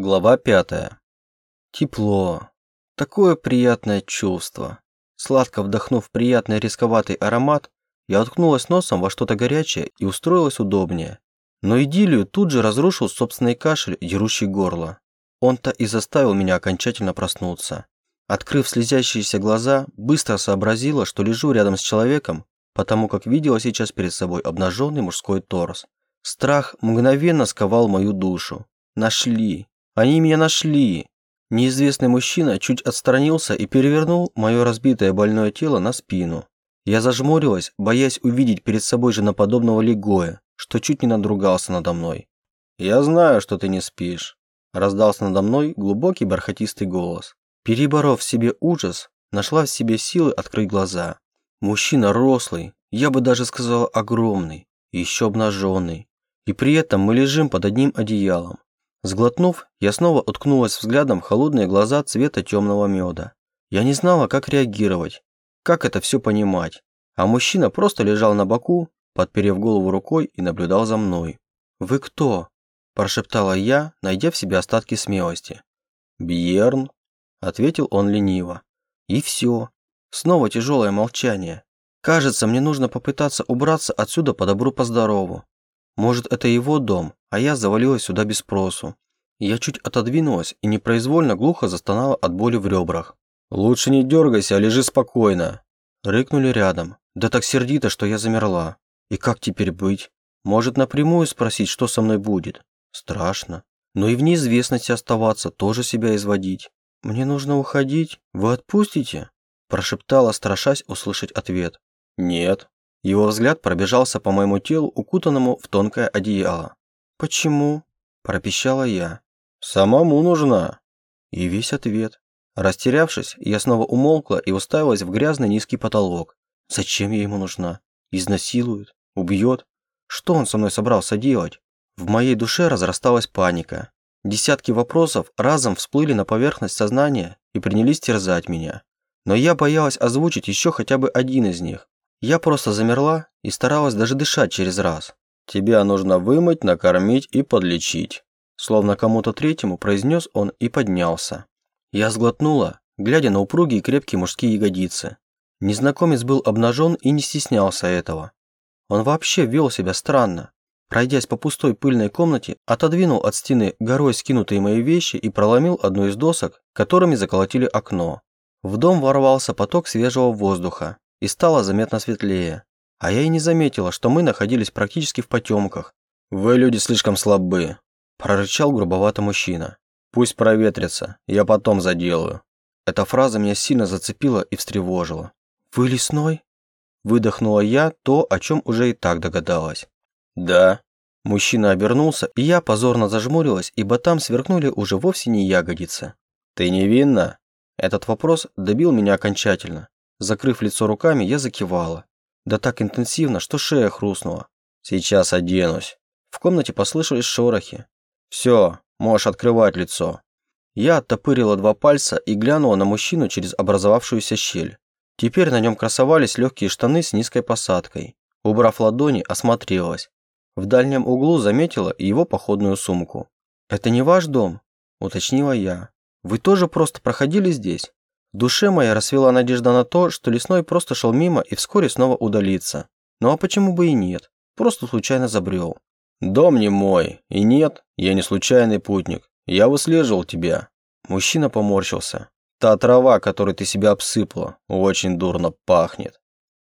Глава пятая. Тепло. Такое приятное чувство. Сладко вдохнув приятный рисковатый аромат, я уткнулась носом во что-то горячее и устроилась удобнее. Но идиллию тут же разрушил собственный кашель, дерущий горло. Он-то и заставил меня окончательно проснуться. Открыв слезящиеся глаза, быстро сообразила, что лежу рядом с человеком, потому как видела сейчас перед собой обнаженный мужской торс. Страх мгновенно сковал мою душу. Нашли. Они меня нашли. Неизвестный мужчина чуть отстранился и перевернул мое разбитое больное тело на спину. Я зажмурилась, боясь увидеть перед собой женоподобного Лигоя, что чуть не надругался надо мной. «Я знаю, что ты не спишь», – раздался надо мной глубокий бархатистый голос. Переборов в себе ужас, нашла в себе силы открыть глаза. Мужчина рослый, я бы даже сказала огромный, еще обнаженный. И при этом мы лежим под одним одеялом. Сглотнув, я снова уткнулась взглядом в холодные глаза цвета темного меда. Я не знала, как реагировать, как это все понимать. А мужчина просто лежал на боку, подперев голову рукой и наблюдал за мной. «Вы кто?» – прошептала я, найдя в себе остатки смелости. «Бьерн», – ответил он лениво. И все. Снова тяжелое молчание. Кажется, мне нужно попытаться убраться отсюда по добру по. Может, это его дом, а я завалилась сюда без спросу. Я чуть отодвинулась и непроизвольно глухо застонала от боли в ребрах. «Лучше не дергайся, а лежи спокойно!» Рыкнули рядом. Да так сердито, что я замерла. И как теперь быть? Может, напрямую спросить, что со мной будет? Страшно. Но и в неизвестности оставаться, тоже себя изводить. «Мне нужно уходить. Вы отпустите?» Прошептала, страшась услышать ответ. «Нет», его взгляд пробежался по моему телу, укутанному в тонкое одеяло. «Почему?» – пропищала я. «Самому нужна». И весь ответ. Растерявшись, я снова умолкла и уставилась в грязный низкий потолок. Зачем я ему нужна? Изнасилует? Убьет? Что он со мной собрался делать? В моей душе разрасталась паника. Десятки вопросов разом всплыли на поверхность сознания и принялись терзать меня. Но я боялась озвучить еще хотя бы один из них. Я просто замерла и старалась даже дышать через раз. «Тебя нужно вымыть, накормить и подлечить», словно кому-то третьему произнес он и поднялся. Я сглотнула, глядя на упругие крепкие мужские ягодицы. Незнакомец был обнажен и не стеснялся этого. Он вообще вел себя странно. Пройдясь по пустой пыльной комнате, отодвинул от стены горой скинутые мои вещи и проломил одну из досок, которыми заколотили окно. В дом ворвался поток свежего воздуха, и стало заметно светлее. А я и не заметила, что мы находились практически в потемках. «Вы люди слишком слабы», – прорычал грубовато мужчина. «Пусть проветрится, я потом заделаю». Эта фраза меня сильно зацепила и встревожила. «Вы лесной?» Выдохнула я то, о чем уже и так догадалась. «Да». Мужчина обернулся, и я позорно зажмурилась, ибо там сверкнули уже вовсе не ягодицы. «Ты невинна?» Этот вопрос добил меня окончательно. Закрыв лицо руками, я закивала. Да так интенсивно, что шея хрустнула. «Сейчас оденусь». В комнате послышались шорохи. «Все, можешь открывать лицо». Я оттопырила два пальца и глянула на мужчину через образовавшуюся щель. Теперь на нем красовались легкие штаны с низкой посадкой. Убрав ладони, осмотрелась. В дальнем углу заметила его походную сумку. «Это не ваш дом?» – уточнила я. «Вы тоже просто проходили здесь?» Душе моя расцвела надежда на то, что лесной просто шел мимо и вскоре снова удалится. Ну а почему бы и нет? Просто случайно забрел. «Дом не мой. И нет, я не случайный путник. Я выслеживал тебя». Мужчина поморщился. «Та трава, которой ты себя обсыпала, очень дурно пахнет».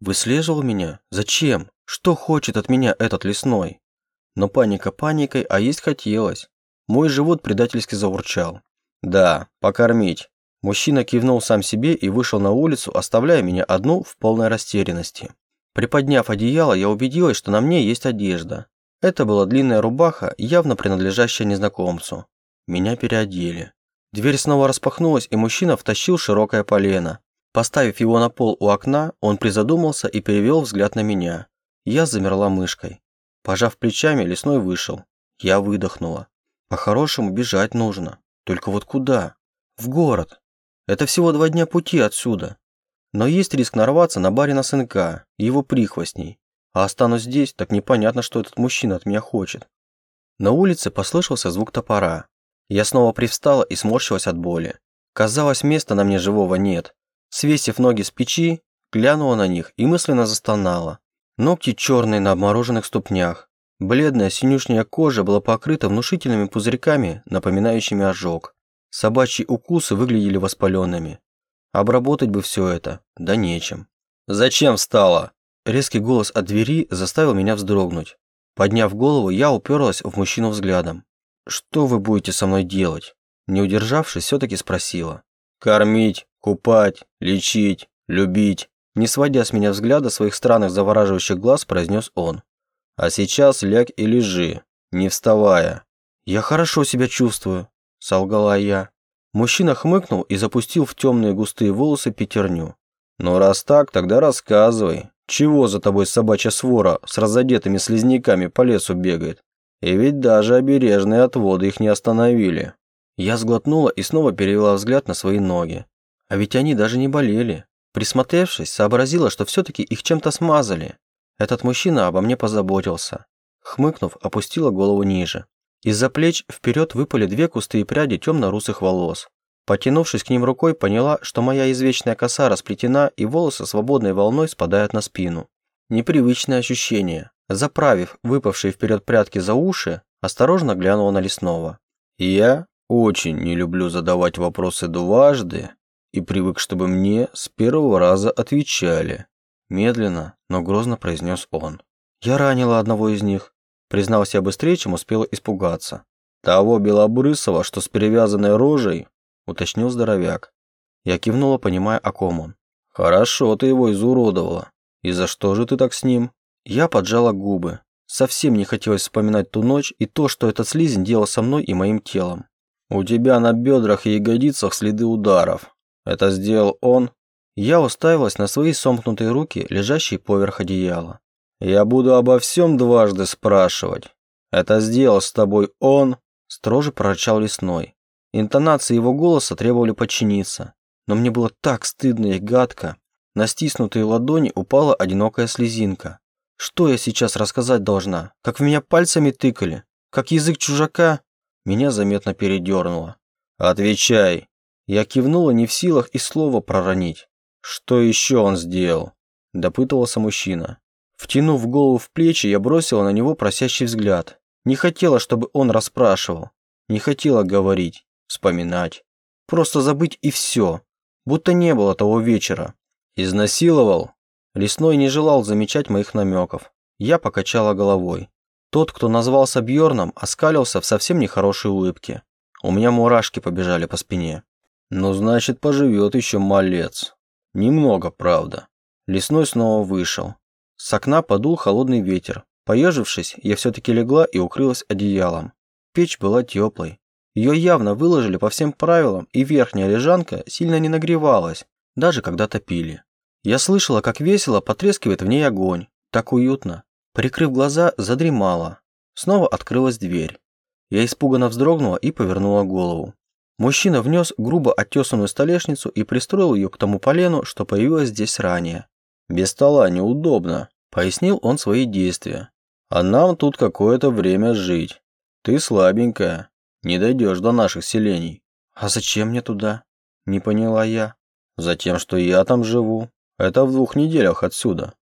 «Выслеживал меня? Зачем? Что хочет от меня этот лесной?» Но паника паникой, а есть хотелось. Мой живот предательски заурчал. «Да, покормить. Мужчина кивнул сам себе и вышел на улицу, оставляя меня одну в полной растерянности. Приподняв одеяло, я убедилась, что на мне есть одежда. Это была длинная рубаха, явно принадлежащая незнакомцу. Меня переодели. Дверь снова распахнулась, и мужчина втащил широкое полено. Поставив его на пол у окна, он призадумался и перевел взгляд на меня. Я замерла мышкой. Пожав плечами, лесной вышел. Я выдохнула. По-хорошему бежать нужно. Только вот куда? В город. Это всего два дня пути отсюда. Но есть риск нарваться на барина сынка и его прихвостней. А останусь здесь, так непонятно, что этот мужчина от меня хочет. На улице послышался звук топора. Я снова привстала и сморщилась от боли. Казалось, места на мне живого нет. Свесив ноги с печи, глянула на них и мысленно застонала. Ногти черные на обмороженных ступнях. Бледная синюшняя кожа была покрыта внушительными пузырьками, напоминающими ожог. Собачьи укусы выглядели воспаленными. Обработать бы все это, да нечем. «Зачем встала?» Резкий голос от двери заставил меня вздрогнуть. Подняв голову, я уперлась в мужчину взглядом. «Что вы будете со мной делать?» Не удержавшись, все-таки спросила. «Кормить, купать, лечить, любить». Не сводя с меня взгляда своих странных завораживающих глаз, произнес он. «А сейчас ляг и лежи, не вставая». «Я хорошо себя чувствую», – солгала я. Мужчина хмыкнул и запустил в темные густые волосы пятерню. «Ну раз так, тогда рассказывай, чего за тобой собачья свора с разодетыми слизняками по лесу бегает? И ведь даже обережные отводы их не остановили». Я сглотнула и снова перевела взгляд на свои ноги. А ведь они даже не болели. Присмотревшись, сообразила, что все-таки их чем-то смазали. Этот мужчина обо мне позаботился. Хмыкнув, опустила голову ниже. Из-за плеч вперед выпали две густые пряди темно-русых волос. Потянувшись к ним рукой, поняла, что моя извечная коса расплетена и волосы свободной волной спадают на спину. Непривычное ощущение. Заправив выпавшие вперед прядки за уши, осторожно глянула на лесного. «Я очень не люблю задавать вопросы дважды, и привык, чтобы мне с первого раза отвечали. Медленно, но грозно произнес он. Я ранила одного из них. Признался я быстрее, чем успела испугаться. Того белобрысого, что с перевязанной рожей, уточнил здоровяк. Я кивнула, понимая, о ком он. Хорошо ты его изуродовала. И за что же ты так с ним? Я поджала губы. Совсем не хотелось вспоминать ту ночь и то, что этот слизень делал со мной и моим телом. У тебя на бедрах и ягодицах следы ударов, это сделал он. Я уставилась на свои сомкнутые руки, лежащие поверх одеяла. Я буду обо всем дважды спрашивать. Это сделал с тобой он, строже прорычал лесной. Интонации его голоса требовали подчиниться, но мне было так стыдно и гадко. На стиснутые ладони упала одинокая слезинка. Что я сейчас рассказать должна? Как в меня пальцами тыкали? Как язык чужака? Меня заметно передернуло. «Отвечай!» Я кивнула не в силах и слова проронить. «Что еще он сделал?» – допытывался мужчина. Втянув голову в плечи, я бросила на него просящий взгляд. Не хотела, чтобы он расспрашивал. Не хотела говорить, вспоминать. Просто забыть и все. Будто не было того вечера. Изнасиловал. Лесной не желал замечать моих намеков. Я покачала головой. Тот, кто назвался Бьорном, оскалился в совсем нехорошей улыбке. У меня мурашки побежали по спине. Ну, значит, поживет еще малец. Немного, правда. Лесной снова вышел. С окна подул холодный ветер. Поежившись, я все-таки легла и укрылась одеялом. Печь была теплой. Ее явно выложили по всем правилам, и верхняя лежанка сильно не нагревалась, даже когда топили. Я слышала, как весело потрескивает в ней огонь. Так уютно. Прикрыв глаза, задремала. Снова открылась дверь. Я испуганно вздрогнула и повернула голову. Мужчина внес грубо оттесанную столешницу и пристроил ее к тому полену, что появилось здесь ранее. «Без стола неудобно», – пояснил он свои действия. «А нам тут какое-то время жить. Ты слабенькая, не дойдешь до наших селений». «А зачем мне туда?» – не поняла я. «Затем, что я там живу. Это в двух неделях отсюда.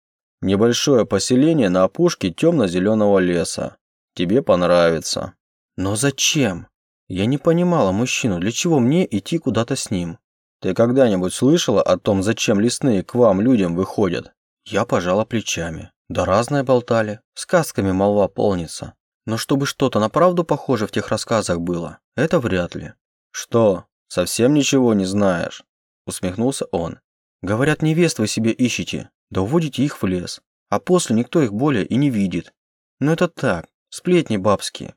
Небольшое поселение на опушке темно-зеленого леса. Тебе понравится». «Но зачем?» Я не понимала мужчину, для чего мне идти куда-то с ним. Ты когда-нибудь слышала о том, зачем лесные к вам, людям, выходят? Я пожала плечами. Да разное болтали. Сказками молва полнится. Но чтобы что-то на правду похоже в тех рассказах было, это вряд ли. Что, совсем ничего не знаешь? Усмехнулся он. Говорят, невест вы себе ищете, да уводите их в лес. А после никто их более и не видит. Но это так, сплетни бабские.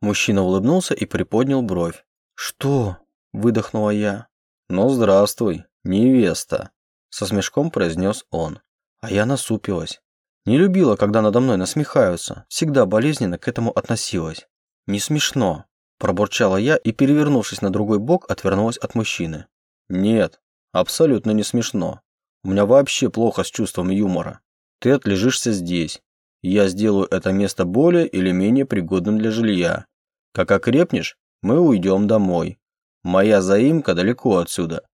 Мужчина улыбнулся и приподнял бровь. «Что?» – выдохнула я. «Ну, здравствуй, невеста», – со смешком произнес он. А я насупилась. Не любила, когда надо мной насмехаются, всегда болезненно к этому относилась. «Не смешно», – пробурчала я и, перевернувшись на другой бок, отвернулась от мужчины. «Нет, абсолютно не смешно. У меня вообще плохо с чувством юмора. Ты отлежишься здесь. Я сделаю это место более или менее пригодным для жилья. Как окрепнешь, мы уйдем домой. Моя заимка далеко отсюда.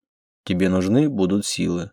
Тебе нужны будут силы».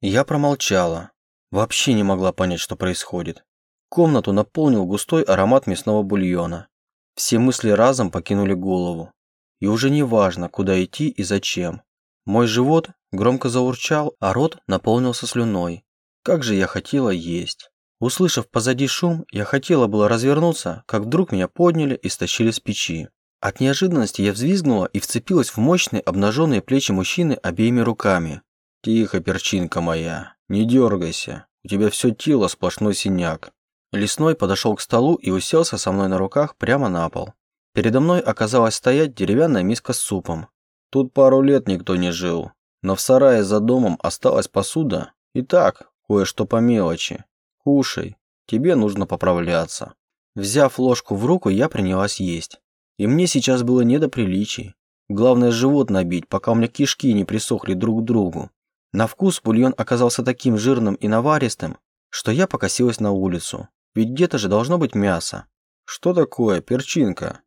Я промолчала. Вообще не могла понять, что происходит. Комнату наполнил густой аромат мясного бульона. Все мысли разом покинули голову. И уже не важно, куда идти и зачем. Мой живот громко заурчал, а рот наполнился слюной. Как же я хотела есть. Услышав позади шум, я хотела было развернуться, как вдруг меня подняли и стащили с печи. От неожиданности я взвизгнула и вцепилась в мощные обнаженные плечи мужчины обеими руками. «Тихо, перчинка моя, не дергайся, у тебя все тело сплошной синяк. Лесной подошел к столу и уселся со мной на руках прямо на пол. Передо мной оказалась стоять деревянная миска с супом. Тут пару лет никто не жил, но в сарае за домом осталась посуда. И так, кое-что по мелочи. Кушай, тебе нужно поправляться. Взяв ложку в руку, я принялась есть. И мне сейчас было не до приличий. Главное живот набить, пока у меня кишки не присохли друг к другу. На вкус бульон оказался таким жирным и наваристым, что я покосилась на улицу. Ведь где-то же должно быть мясо. Что такое, перчинка?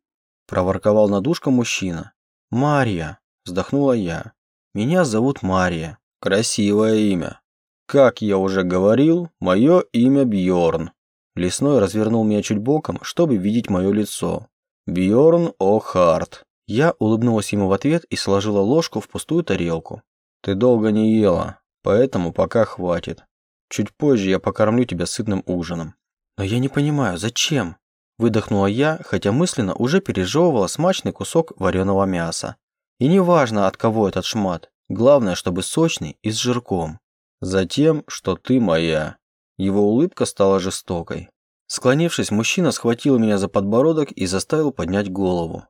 Проворковал над ушком мужчина. Мария, вздохнула я. Меня зовут Мария. Красивое имя. Как я уже говорил, мое имя Бьорн. Лесной развернул меня чуть боком, чтобы видеть мое лицо. Бьорн О'Харт. Я улыбнулась ему в ответ и сложила ложку в пустую тарелку. Ты долго не ела, поэтому пока хватит. Чуть позже я покормлю тебя сытным ужином. «Но я не понимаю, зачем?» Выдохнула я, хотя мысленно уже пережевывала смачный кусок вареного мяса. И неважно, от кого этот шмат, главное, чтобы сочный и с жирком. «Затем, что ты моя». Его улыбка стала жестокой. Склонившись, мужчина схватил меня за подбородок и заставил поднять голову.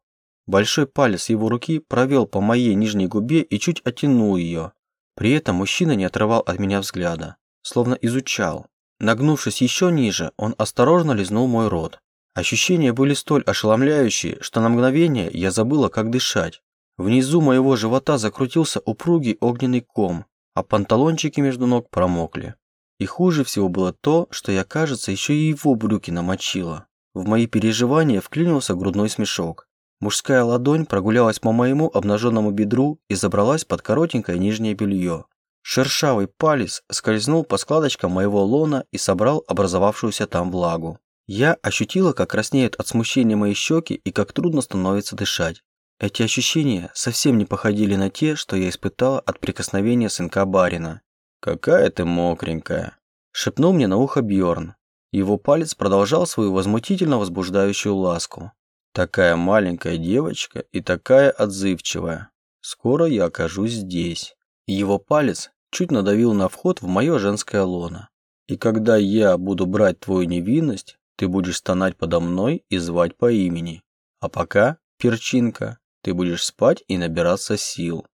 Большой палец его руки провел по моей нижней губе и чуть оттянул ее. При этом мужчина не отрывал от меня взгляда, словно изучал, Нагнувшись еще ниже, он осторожно лизнул мой рот. Ощущения были столь ошеломляющие, что на мгновение я забыла, как дышать. Внизу моего живота закрутился упругий огненный ком, а панталончики между ног промокли. И хуже всего было то, что я, кажется, еще и его брюки намочила. В мои переживания вклинился грудной смешок. Мужская ладонь прогулялась по моему обнаженному бедру и забралась под коротенькое нижнее белье. Шершавый палец скользнул по складочкам моего лона и собрал образовавшуюся там влагу. Я ощутила, как краснеют от смущения мои щеки и как трудно становится дышать. Эти ощущения совсем не походили на те, что я испытала от прикосновения сынка барина. «Какая ты мокренькая!» – шепнул мне на ухо Бьорн. Его палец продолжал свою возмутительно возбуждающую ласку. «Такая маленькая девочка и такая отзывчивая. Скоро я окажусь здесь». Его палец чуть надавил на вход в мое женское лоно. И когда я буду брать твою невинность, ты будешь стонать подо мной и звать по имени. А пока, перчинка, ты будешь спать и набираться сил.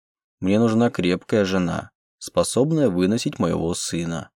Мне нужна крепкая жена, способная выносить моего сына.